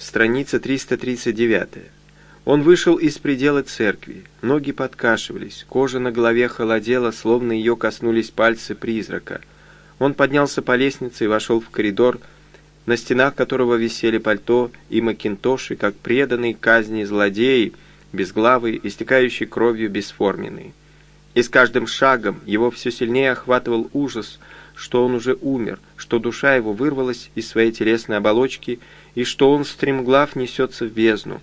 Страница 339. Он вышел из предела церкви. Ноги подкашивались, кожа на голове холодела, словно ее коснулись пальцы призрака. Он поднялся по лестнице и вошел в коридор, на стенах которого висели пальто и макинтоши, как преданные казни злодеи, безглавые, истекающие кровью бесформенные. И с каждым шагом его все сильнее охватывал ужас, что он уже умер, что душа его вырвалась из своей телесной оболочки и что он стремглав несется в бездну.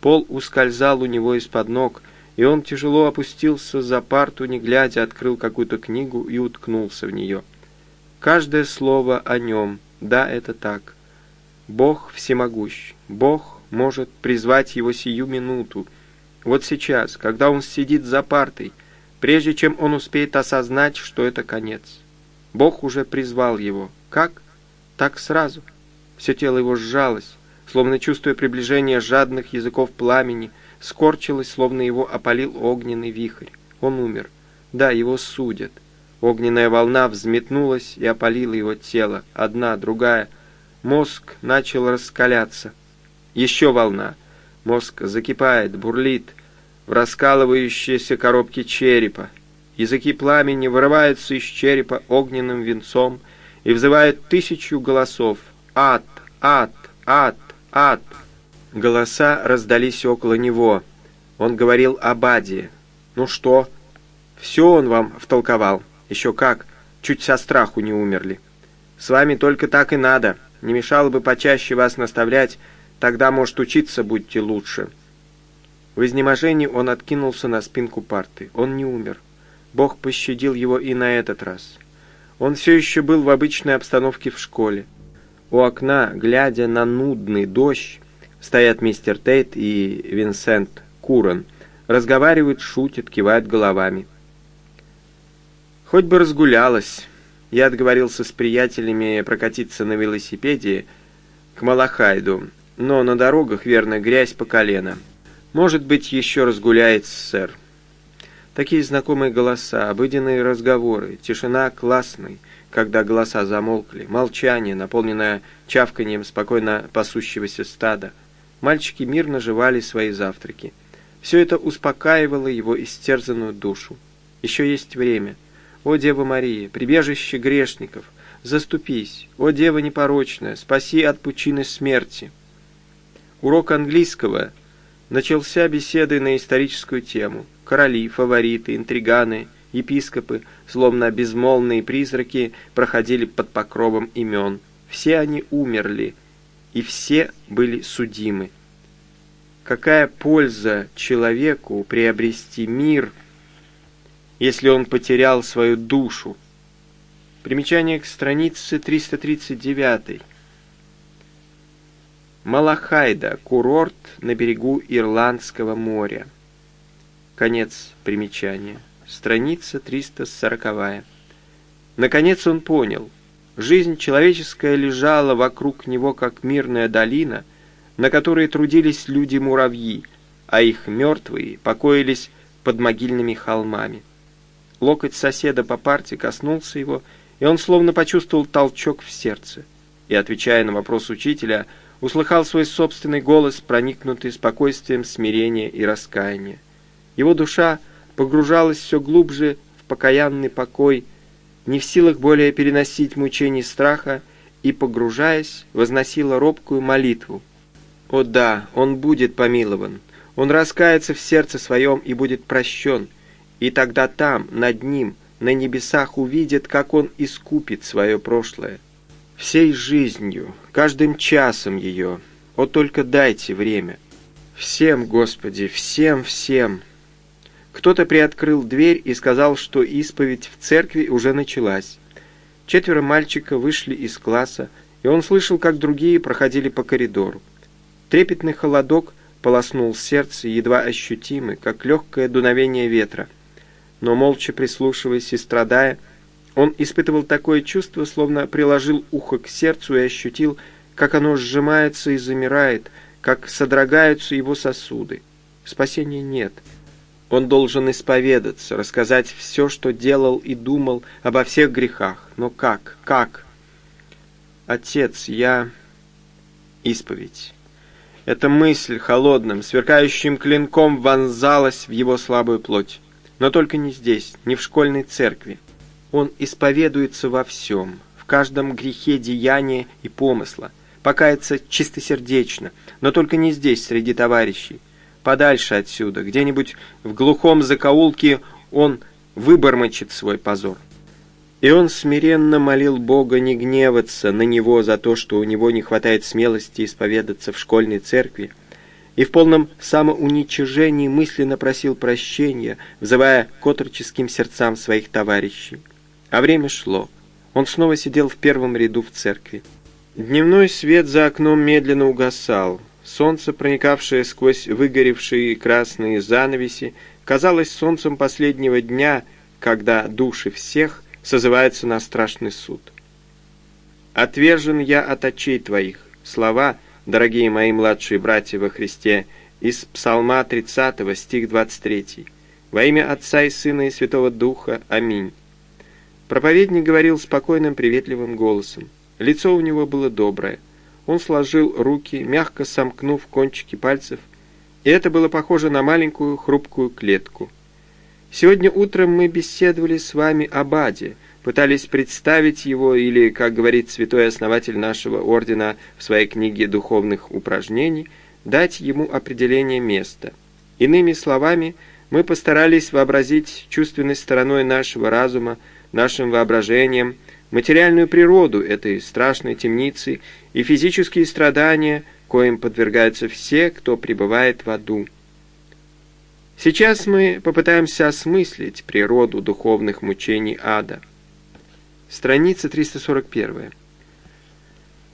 Пол ускользал у него из-под ног, и он тяжело опустился за парту, не глядя, открыл какую-то книгу и уткнулся в нее. Каждое слово о нем, да, это так. Бог всемогущ, Бог может призвать его сию минуту. Вот сейчас, когда он сидит за партой, прежде чем он успеет осознать, что это конец. Бог уже призвал его. Как? Так сразу. Все тело его сжалось, словно чувствуя приближение жадных языков пламени, скорчилось, словно его опалил огненный вихрь. Он умер. Да, его судят. Огненная волна взметнулась и опалила его тело. Одна, другая. Мозг начал раскаляться. Еще волна. Мозг закипает, бурлит в раскалывающиеся коробки черепа. Языки пламени вырываются из черепа огненным венцом и взывают тысячу голосов. Ад! Ад! Ад! ад!» Голоса раздались около него. Он говорил об аде. «Ну что?» «Все он вам втолковал. Еще как. Чуть со страху не умерли. С вами только так и надо. Не мешало бы почаще вас наставлять, тогда, может, учиться будьте лучше». В изнеможении он откинулся на спинку парты. Он не умер. Бог пощадил его и на этот раз. Он все еще был в обычной обстановке в школе. У окна, глядя на нудный дождь, стоят мистер Тейт и Винсент Курон, разговаривают, шутят, кивают головами. Хоть бы разгулялась. Я отговорился с приятелями прокатиться на велосипеде к Малахайду, но на дорогах, верно, грязь по колено. Может быть, еще разгуляется, сэр. Такие знакомые голоса, обыденные разговоры, тишина классной, когда голоса замолкли, молчание, наполненное чавканием спокойно пасущегося стада. Мальчики мирно жевали свои завтраки. Все это успокаивало его истерзанную душу. Еще есть время. О, Дева Мария, прибежище грешников, заступись. О, Дева непорочная, спаси от пучины смерти. Урок английского начался беседой на историческую тему. Короли, фавориты, интриганы — Епископы, словно безмолвные призраки, проходили под покровом имен. Все они умерли, и все были судимы. Какая польза человеку приобрести мир, если он потерял свою душу? Примечание к странице 339. Малахайда, курорт на берегу Ирландского моря. Конец примечания страница 340. Наконец он понял. Жизнь человеческая лежала вокруг него, как мирная долина, на которой трудились люди-муравьи, а их мертвые покоились под могильными холмами. Локоть соседа по парте коснулся его, и он словно почувствовал толчок в сердце. И, отвечая на вопрос учителя, услыхал свой собственный голос, проникнутый спокойствием смирения и раскаяния. Его душа погружалась все глубже в покаянный покой, не в силах более переносить мучений страха, и, погружаясь, возносила робкую молитву. О да, он будет помилован, он раскается в сердце своем и будет прощен, и тогда там, над ним, на небесах увидит, как он искупит свое прошлое. Всей жизнью, каждым часом ее, о только дайте время. Всем, Господи, всем, всем, кто-то приоткрыл дверь и сказал, что исповедь в церкви уже началась. Четверо мальчика вышли из класса, и он слышал, как другие проходили по коридору. Трепетный холодок полоснул сердце, едва ощутимый, как легкое дуновение ветра. Но молча прислушиваясь и страдая, он испытывал такое чувство, словно приложил ухо к сердцу и ощутил, как оно сжимается и замирает, как содрогаются его сосуды. Спасения нет — он должен исповедаться, рассказать все, что делал и думал обо всех грехах. Но как? Как? Отец, я... Исповедь. Эта мысль холодным, сверкающим клинком вонзалась в его слабую плоть. Но только не здесь, не в школьной церкви. Он исповедуется во всем, в каждом грехе деяния и помысла, покаяться чистосердечно, но только не здесь, среди товарищей. Подальше отсюда, где-нибудь в глухом закоулке он выбормочет свой позор. И он смиренно молил Бога не гневаться на него за то, что у него не хватает смелости исповедаться в школьной церкви, и в полном самоуничижении мысленно просил прощения, взывая к отроческим сердцам своих товарищей. А время шло. Он снова сидел в первом ряду в церкви. Дневной свет за окном медленно угасал. Солнце, проникавшее сквозь выгоревшие красные занавеси, казалось солнцем последнего дня, когда души всех созывается на страшный суд. «Отвержен я от очей твоих» — слова, дорогие мои младшие братья во Христе, из Псалма 30, стих 23. «Во имя Отца и Сына и Святого Духа. Аминь». Проповедник говорил спокойным, приветливым голосом. Лицо у него было доброе. Он сложил руки, мягко сомкнув кончики пальцев, и это было похоже на маленькую хрупкую клетку — Сегодня утром мы беседовали с вами об Аде, пытались представить его, или, как говорит святой основатель нашего ордена в своей книге духовных упражнений, дать ему определение места. Иными словами, мы постарались вообразить чувственной стороной нашего разума, нашим воображением, материальную природу этой страшной темницы и физические страдания, коим подвергаются все, кто пребывает в аду. Сейчас мы попытаемся осмыслить природу духовных мучений ада. Страница 341.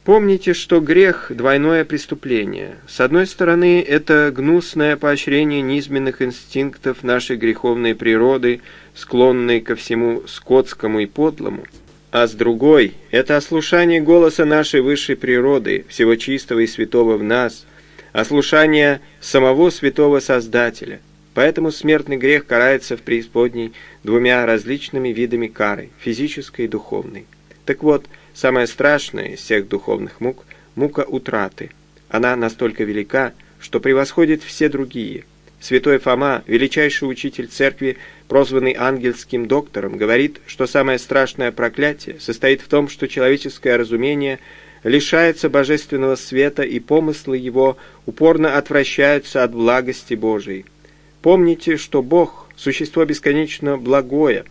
Помните, что грех – двойное преступление. С одной стороны, это гнусное поощрение низменных инстинктов нашей греховной природы, склонной ко всему скотскому и подлому. А с другой – это ослушание голоса нашей высшей природы, всего чистого и святого в нас, ослушание самого святого Создателя – Поэтому смертный грех карается в преисподней двумя различными видами кары – физической и духовной. Так вот, самое страшное из всех духовных мук – мука утраты. Она настолько велика, что превосходит все другие. Святой Фома, величайший учитель церкви, прозванный ангельским доктором, говорит, что самое страшное проклятие состоит в том, что человеческое разумение лишается божественного света и помыслы его упорно отвращаются от благости Божией. Помните, что Бог – существо бесконечно благое,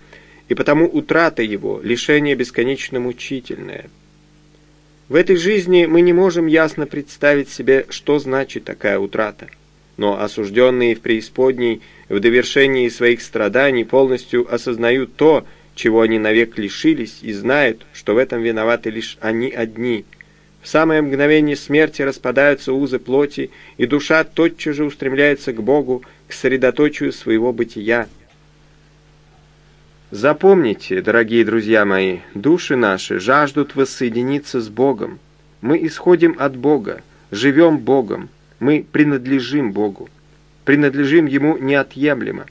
и потому утрата Его – лишение бесконечно мучительное. В этой жизни мы не можем ясно представить себе, что значит такая утрата. Но осужденные в преисподней в довершении своих страданий полностью осознают то, чего они навек лишились, и знают, что в этом виноваты лишь они одни. В самое мгновение смерти распадаются узы плоти, и душа тотчас же устремляется к Богу, к средоточию своего бытия. Запомните, дорогие друзья мои, души наши жаждут воссоединиться с Богом. Мы исходим от Бога, живем Богом, мы принадлежим Богу, принадлежим Ему неотъемлемо.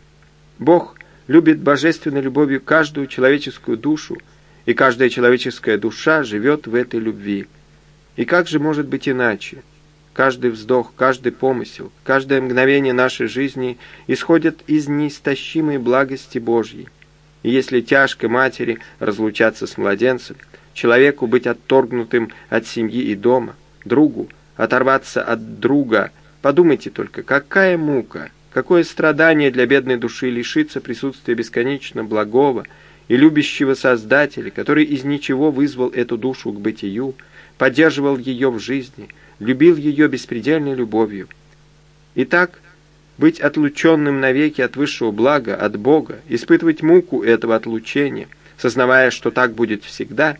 Бог любит божественной любовью каждую человеческую душу, и каждая человеческая душа живет в этой любви. И как же может быть иначе? Каждый вздох, каждый помысел, каждое мгновение нашей жизни исходят из неистощимой благости Божьей. И если тяжко матери разлучаться с младенцем, человеку быть отторгнутым от семьи и дома, другу оторваться от друга, подумайте только, какая мука, какое страдание для бедной души лишиться присутствия бесконечно благого и любящего Создателя, который из ничего вызвал эту душу к бытию, поддерживал ее в жизни – любил ее беспредельной любовью. Итак, быть отлученным навеки от высшего блага, от Бога, испытывать муку этого отлучения, сознавая, что так будет всегда,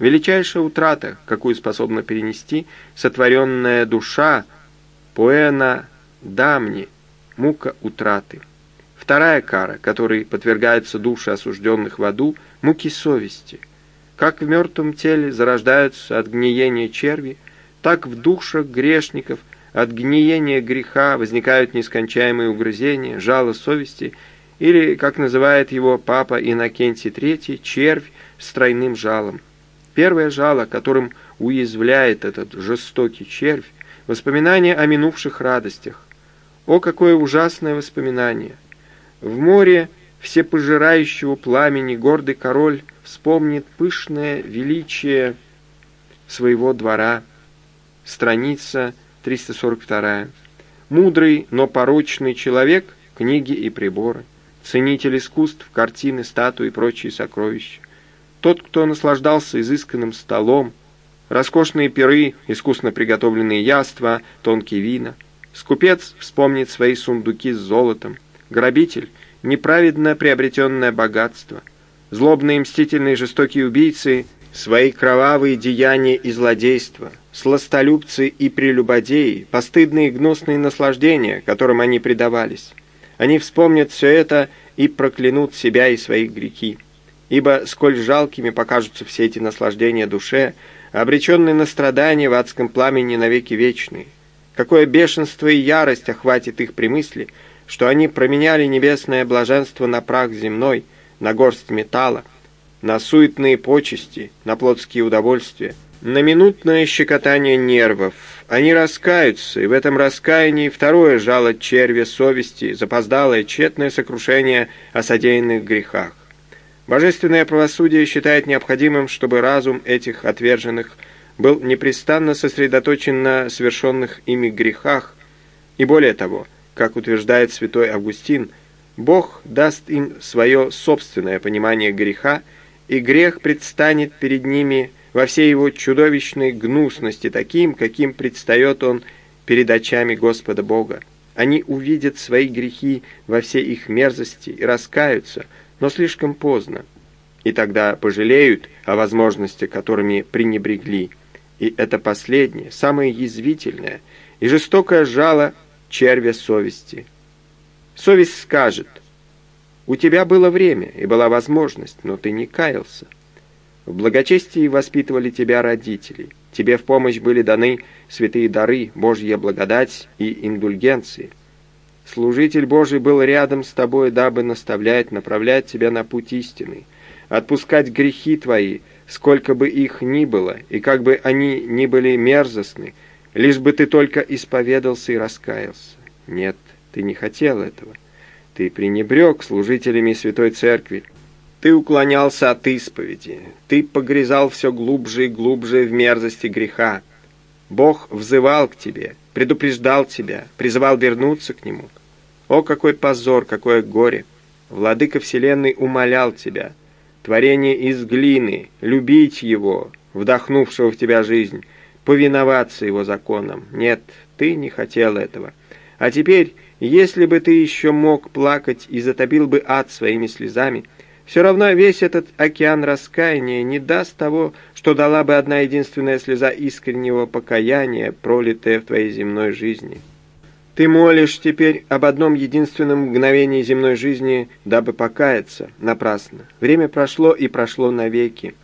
величайшая утрата, какую способна перенести сотворенная душа, поэна дамни, мука утраты. Вторая кара, которой подвергаются души осужденных в аду, муки совести. Как в мертвом теле зарождаются от гниения черви, так в душах грешников от гниения греха возникают нескончаемые угрызения, жало совести, или, как называет его папа Иннокентий III, червь с тройным жалом. Первое жало, которым уязвляет этот жестокий червь, воспоминания о минувших радостях. О, какое ужасное воспоминание! В море всепожирающего пламени гордый король вспомнит пышное величие своего двора. Страница 342. Мудрый, но порочный человек — книги и приборы. Ценитель искусств, картины, статуи и прочие сокровища. Тот, кто наслаждался изысканным столом, роскошные пиры, искусно приготовленные яства, тонкие вина. Скупец вспомнит свои сундуки с золотом. Грабитель — неправедно приобретенное богатство. Злобные, мстительные, жестокие убийцы — свои кровавые деяния и злодейства. Сластолюбцы и прелюбодеи — постыдные и гнусные наслаждения, которым они предавались. Они вспомнят все это и проклянут себя и свои грехи. Ибо сколь жалкими покажутся все эти наслаждения душе, обреченные на страдания в адском пламени навеки вечные. Какое бешенство и ярость охватит их при мысли, что они променяли небесное блаженство на прах земной, на горсть металла, на суетные почести, на плотские удовольствия, на минутное щекотание нервов. Они раскаются, и в этом раскаянии второе жало червя совести, запоздалое тщетное сокрушение о содеянных грехах. Божественное правосудие считает необходимым, чтобы разум этих отверженных был непрестанно сосредоточен на совершенных ими грехах, и более того, как утверждает святой Августин, Бог даст им свое собственное понимание греха, и грех предстанет перед ними во всей его чудовищной гнусности таким, каким предстает он перед очами Господа Бога. Они увидят свои грехи во всей их мерзости и раскаются – но слишком поздно. И тогда пожалеют о возможности, которыми пренебрегли. И это последнее, самое язвительное и жестокое жало червя совести. Совесть скажет, у тебя было время и была возможность, но ты не каялся. В благочестии воспитывали тебя родители. Тебе в помощь были даны святые дары, Божья благодать и индульгенции. Служитель Божий был рядом с тобой, дабы наставлять, направлять тебя на путь истины, отпускать грехи твои, сколько бы их ни было, и как бы они ни были мерзостны, лишь бы ты только исповедался и раскаялся. Нет, ты не хотел этого. Ты пренебрег служителями Святой Церкви. Ты уклонялся от исповеди. Ты погрязал все глубже и глубже в мерзости греха. Бог взывал к тебе, предупреждал тебя, призывал вернуться к Нему. О, какой позор, какое горе! Владыка Вселенной умолял тебя, творение из глины, любить его, вдохнувшего в тебя жизнь, повиноваться его законам. Нет, ты не хотел этого. А теперь, если бы ты еще мог плакать и затопил бы ад своими слезами, все равно весь этот океан раскаяния не даст того, что дала бы одна единственная слеза искреннего покаяния, пролитая в твоей земной жизни». Ты молишь теперь об одном единственном мгновении земной жизни, дабы покаяться. Напрасно. Время прошло и прошло навеки.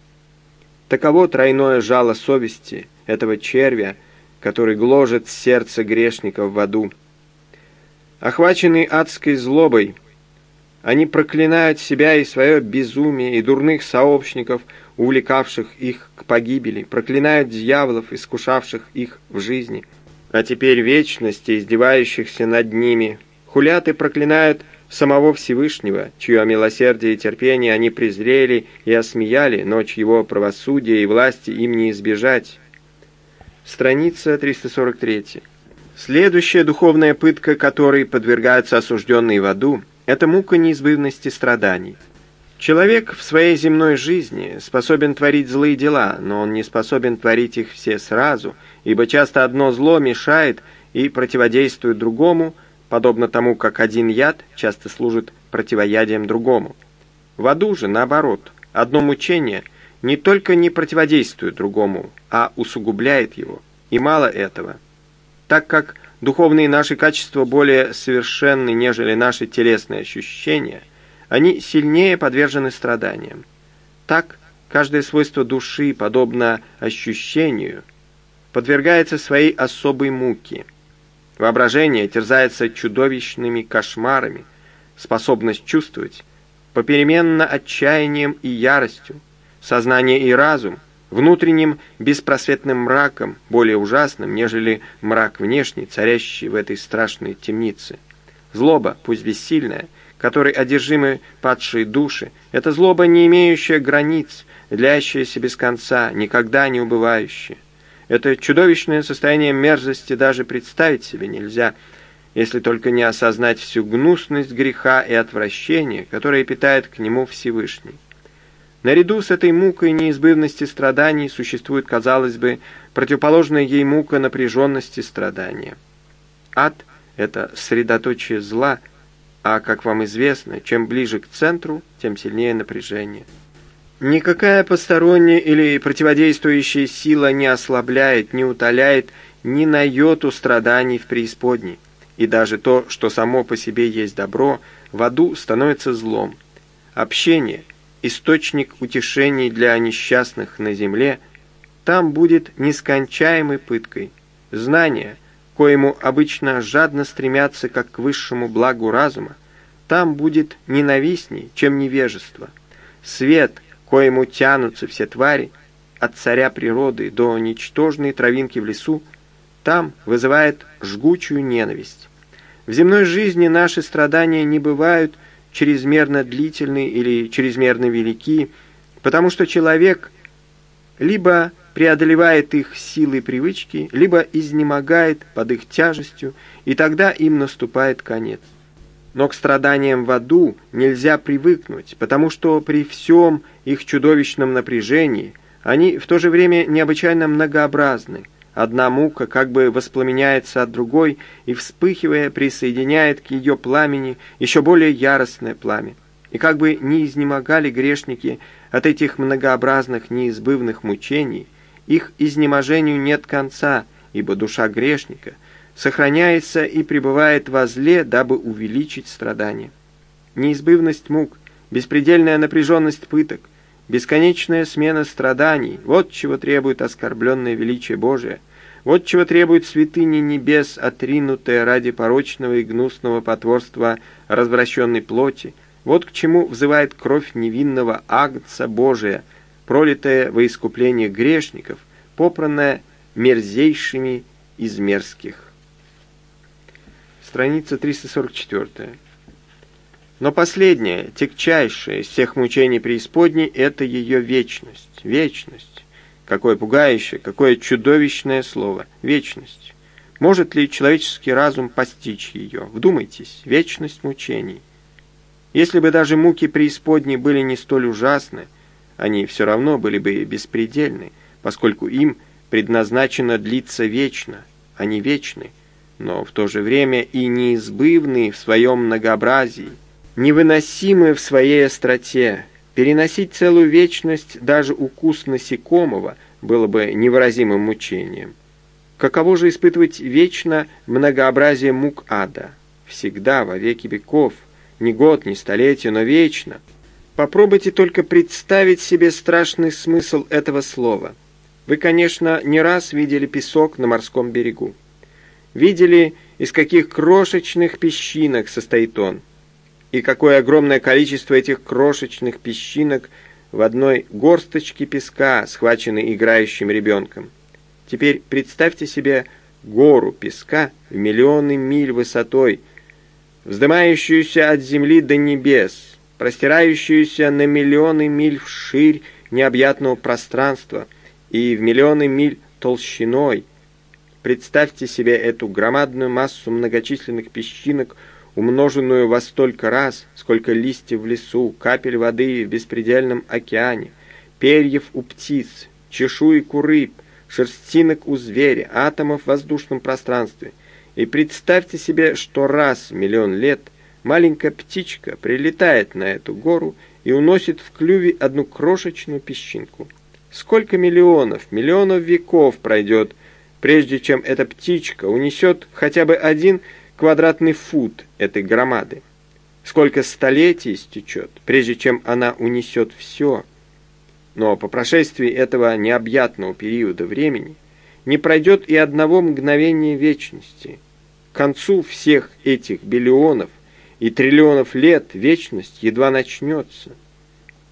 Таково тройное жало совести этого червя, который гложет сердце грешников в аду. Охваченные адской злобой, они проклинают себя и свое безумие, и дурных сообщников, увлекавших их к погибели, проклинают дьяволов, искушавших их в жизни – а теперь вечности, издевающихся над ними. Хулят и проклинают самого Всевышнего, чье милосердие и терпение они презрели и осмеяли, но чьего правосудия и власти им не избежать. Страница 343. Следующая духовная пытка, которой подвергаются осужденные в аду, это мука неизбывности страданий. Человек в своей земной жизни способен творить злые дела, но он не способен творить их все сразу – ибо часто одно зло мешает и противодействует другому, подобно тому, как один яд часто служит противоядием другому. В аду же, наоборот, одно мучение не только не противодействует другому, а усугубляет его, и мало этого. Так как духовные наши качества более совершенны, нежели наши телесные ощущения, они сильнее подвержены страданиям. Так, каждое свойство души, подобно ощущению – подвергается своей особой муке. Воображение терзается чудовищными кошмарами, способность чувствовать, попеременно отчаянием и яростью, сознание и разум, внутренним беспросветным мраком, более ужасным, нежели мрак внешний, царящий в этой страшной темнице. Злоба, пусть бессильная, которой одержимы падшие души, это злоба, не имеющая границ, длящаяся без конца, никогда не убывающая. Это чудовищное состояние мерзости даже представить себе нельзя, если только не осознать всю гнусность греха и отвращения, которое питает к нему Всевышний. Наряду с этой мукой неизбывности страданий существует, казалось бы, противоположная ей мука напряженности страдания. Ад — это средоточие зла, а, как вам известно, чем ближе к центру, тем сильнее напряжение. Никакая посторонняя или противодействующая сила не ослабляет, не утоляет ни на йоту страданий в преисподней. И даже то, что само по себе есть добро, в аду становится злом. Общение — источник утешений для несчастных на земле, там будет нескончаемой пыткой. Знание, коему обычно жадно стремятся как к высшему благу разума, там будет ненавистней, чем невежество. Свет, коему тянутся все твари, от царя природы до ничтожной травинки в лесу, там вызывает жгучую ненависть. В земной жизни наши страдания не бывают – чрезмерно длительны или чрезмерно велики, потому что человек либо преодолевает их силой привычки, либо изнемогает под их тяжестью, и тогда им наступает конец. Но к страданиям в аду нельзя привыкнуть, потому что при всем их чудовищном напряжении они в то же время необычайно многообразны – Одна мука как бы воспламеняется от другой и, вспыхивая, присоединяет к ее пламени еще более яростное пламя. И как бы не изнемогали грешники от этих многообразных неизбывных мучений, их изнеможению нет конца, ибо душа грешника сохраняется и пребывает во зле, дабы увеличить страдания. Неизбывность мук, беспредельная напряженность пыток — Бесконечная смена страданий — вот чего требует оскорбленное величие Божие, вот чего требует святыни небес, отринутая ради порочного и гнусного потворства развращенной плоти, вот к чему взывает кровь невинного Агнца Божия, пролитая во искупление грешников, попранная мерзейшими из мерзких. Страница 344. Но последнее, тягчайшее из всех мучений преисподней — это ее вечность. Вечность. Какое пугающее, какое чудовищное слово. Вечность. Может ли человеческий разум постичь ее? Вдумайтесь, вечность мучений. Если бы даже муки преисподней были не столь ужасны, они все равно были бы беспредельны, поскольку им предназначено длиться вечно, они вечны, но в то же время и неизбывны в своем многообразии – невыносимы в своей остроте. Переносить целую вечность даже укус насекомого было бы невыразимым мучением. Каково же испытывать вечно многообразие мук ада? Всегда, во веки веков, ни год, ни столетие, но вечно. Попробуйте только представить себе страшный смысл этого слова. Вы, конечно, не раз видели песок на морском берегу. Видели, из каких крошечных песчинок состоит он – и какое огромное количество этих крошечных песчинок в одной горсточке песка, схваченной играющим ребенком. Теперь представьте себе гору песка в миллионы миль высотой, вздымающуюся от земли до небес, простирающуюся на миллионы миль вширь необъятного пространства и в миллионы миль толщиной. Представьте себе эту громадную массу многочисленных песчинок, умноженную во столько раз, сколько листьев в лесу, капель воды в беспредельном океане, перьев у птиц, чешуек у рыб, шерстинок у зверя, атомов в воздушном пространстве. И представьте себе, что раз в миллион лет маленькая птичка прилетает на эту гору и уносит в клюве одну крошечную песчинку. Сколько миллионов, миллионов веков пройдет, прежде чем эта птичка унесет хотя бы один квадратный фут этой громады. Сколько столетий истечет, прежде чем она унесет все. Но по прошествии этого необъятного периода времени не пройдет и одного мгновения вечности. К концу всех этих биллионов и триллионов лет вечность едва начнется.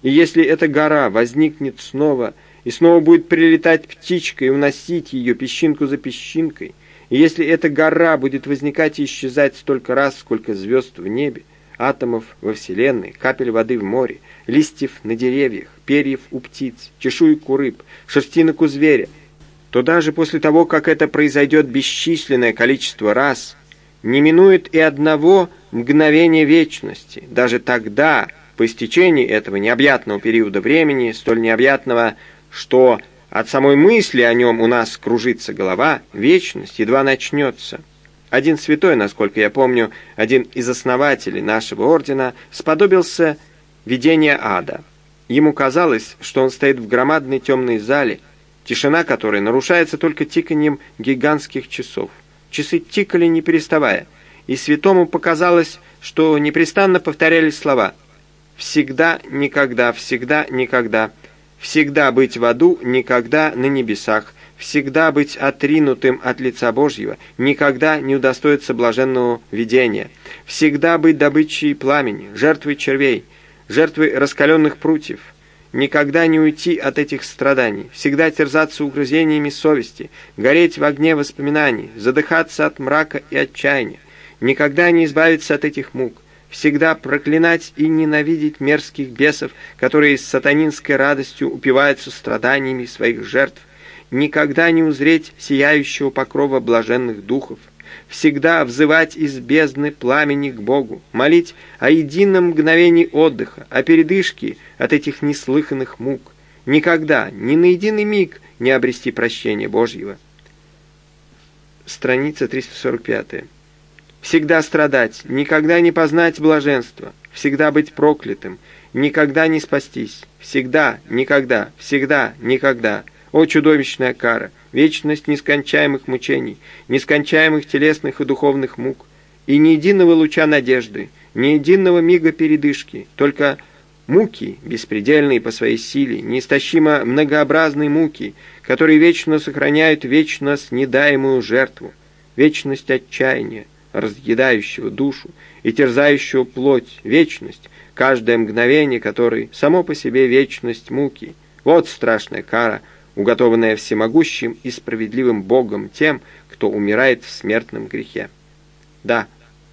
И если эта гора возникнет снова и снова будет прилетать птичка и уносить ее песчинку за песчинкой. И если эта гора будет возникать и исчезать столько раз, сколько звезд в небе, атомов во Вселенной, капель воды в море, листьев на деревьях, перьев у птиц, чешуек у рыб, шерстинок у зверя, то даже после того, как это произойдет бесчисленное количество раз, не минует и одного мгновения вечности. Даже тогда, по истечении этого необъятного периода времени, столь необъятного, что от самой мысли о нем у нас кружится голова, вечность едва начнется. Один святой, насколько я помню, один из основателей нашего ордена, сподобился видения ада. Ему казалось, что он стоит в громадной темной зале, тишина которой нарушается только тиканьем гигантских часов. Часы тикали не переставая, и святому показалось, что непрестанно повторялись слова «всегда, никогда, всегда, никогда», «всегда быть в аду, никогда на небесах», «всегда быть отринутым от лица Божьего, никогда не удостоиться блаженного видения», «всегда быть добычей пламени, жертвой червей», «жертвой раскаленных прутьев», никогда не уйти от этих страданий, всегда терзаться угрызениями совести, гореть в огне воспоминаний, задыхаться от мрака и отчаяния, никогда не избавиться от этих мук, всегда проклинать и ненавидеть мерзких бесов, которые с сатанинской радостью упиваются страданиями своих жертв, никогда не узреть сияющего покрова блаженных духов, всегда взывать из бездны пламени к Богу, молить о едином мгновении отдыха, о передышке от этих неслыханных мук, никогда, ни на единый миг не обрести прощения Божьего. Страница 345. Всегда страдать, никогда не познать блаженства, всегда быть проклятым, никогда не спастись, всегда, никогда, всегда, никогда. О, чудовищная кара! вечность нескончаемых мучений, нескончаемых телесных и духовных мук, и ни единого луча надежды, ни единого мига передышки, только муки, беспредельные по своей силе, неистощимо многообразные муки, которые вечно сохраняют вечно снедаемую жертву, вечность отчаяния, разъедающего душу и терзающего плоть, вечность, каждое мгновение которой само по себе вечность муки. Вот страшная кара — уготованное всемогущим и справедливым Богом тем, кто умирает в смертном грехе. Да,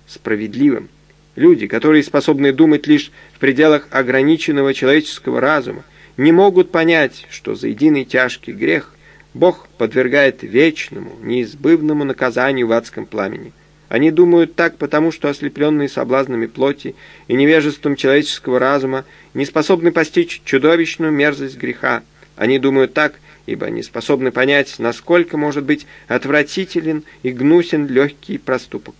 справедливым. Люди, которые способны думать лишь в пределах ограниченного человеческого разума, не могут понять, что за единый тяжкий грех Бог подвергает вечному, неизбывному наказанию в адском пламени. Они думают так, потому что ослепленные соблазнами плоти и невежеством человеческого разума не способны постичь чудовищную мерзость греха. Они думают так, ибо не способны понять, насколько может быть отвратителен и гнусен легкий проступок.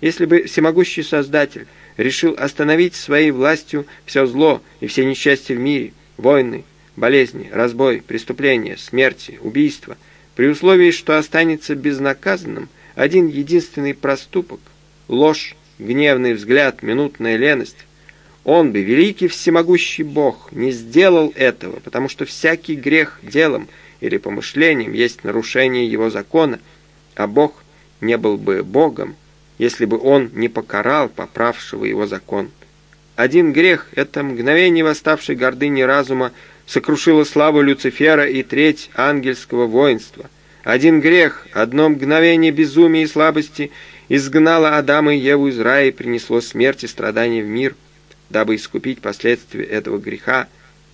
Если бы всемогущий Создатель решил остановить своей властью все зло и все несчастья в мире, войны, болезни, разбой, преступления, смерти, убийства, при условии, что останется безнаказанным один единственный проступок, ложь, гневный взгляд, минутная леность, он бы, великий всемогущий Бог, не сделал этого, потому что всякий грех делом – или помышлением есть нарушение его закона, а Бог не был бы Богом, если бы он не покарал поправшего его закон. Один грех — это мгновение восставшей гордыни разума сокрушило славу Люцифера и треть ангельского воинства. Один грех, одно мгновение безумия и слабости изгнало Адама и Еву из рая и принесло смерть и страдания в мир. Дабы искупить последствия этого греха,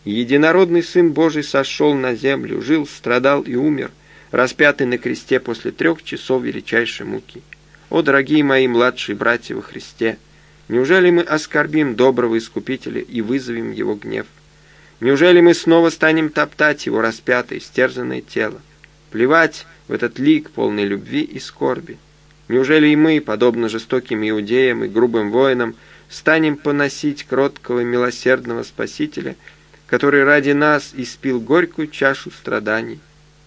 Единородный Сын Божий сошел на землю, жил, страдал и умер, распятый на кресте после трех часов величайшей муки. О, дорогие мои младшие братья во Христе! Неужели мы оскорбим доброго Искупителя и вызовем Его гнев? Неужели мы снова станем топтать Его распятое, стерзанное тело? Плевать в этот лик полной любви и скорби? Неужели и мы, подобно жестоким иудеям и грубым воинам, станем поносить кроткого милосердного Спасителя – который ради нас испил горькую чашу страданий.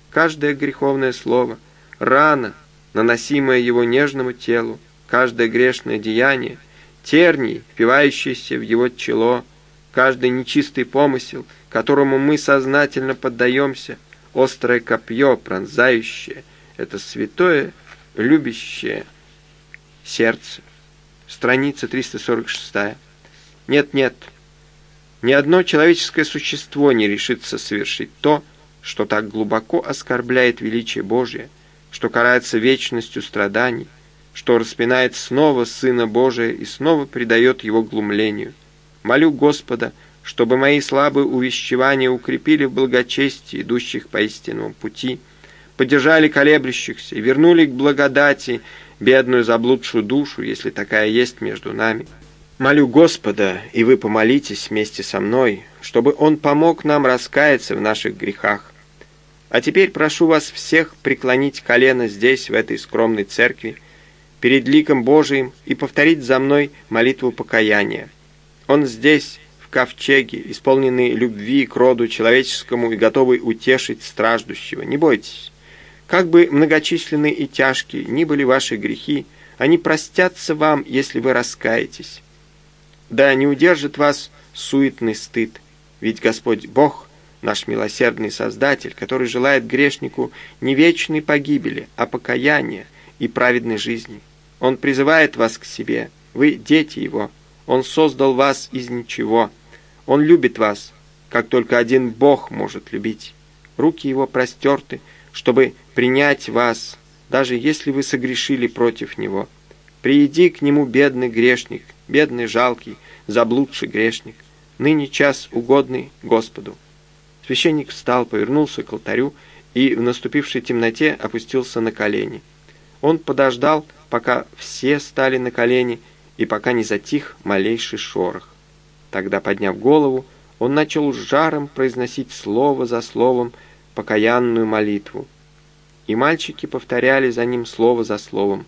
Каждое греховное слово, рана, наносимая его нежному телу, каждое грешное деяние, терний, впивающийся в его чело, каждый нечистый помысел, которому мы сознательно поддаемся, острое копье, пронзающее, это святое, любящее сердце. Страница 346. Нет, нет, ни одно человеческое существо не решится совершить то, что так глубоко оскорбляет величие Божие, что карается вечностью страданий, что распинает снова Сына Божия и снова предает Его глумлению. Молю Господа, чтобы мои слабые увещевания укрепили в благочестии идущих по истинному пути, поддержали колеблющихся и вернули к благодати бедную заблудшую душу, если такая есть между нами. Молю Господа, и вы помолитесь вместе со мной, чтобы Он помог нам раскаяться в наших грехах. А теперь прошу вас всех преклонить колено здесь, в этой скромной церкви, перед ликом Божиим и повторить за мной молитву покаяния. Он здесь, ковчеге, исполненный любви к роду человеческому и готовый утешить страждущего. Не бойтесь. Как бы многочисленны и тяжкие ни были ваши грехи, они простятся вам, если вы раскаетесь. Да не удержит вас суетный стыд, ведь Господь Бог, наш милосердный Создатель, который желает грешнику не вечной погибели, а покаяния и праведной жизни. Он призывает вас к себе, вы дети Его, Он создал вас из ничего, Он любит вас, как только один Бог может любить. Руки Его простерты, чтобы принять вас, даже если вы согрешили против Него. Прииди к Нему, бедный грешник, бедный, жалкий, заблудший грешник, ныне час угодный Господу». Священник встал, повернулся к алтарю и в наступившей темноте опустился на колени. Он подождал, пока все стали на колени, и пока не затих малейший шорох. Тогда, подняв голову, он начал с жаром произносить слово за словом покаянную молитву. И мальчики повторяли за ним слово за словом.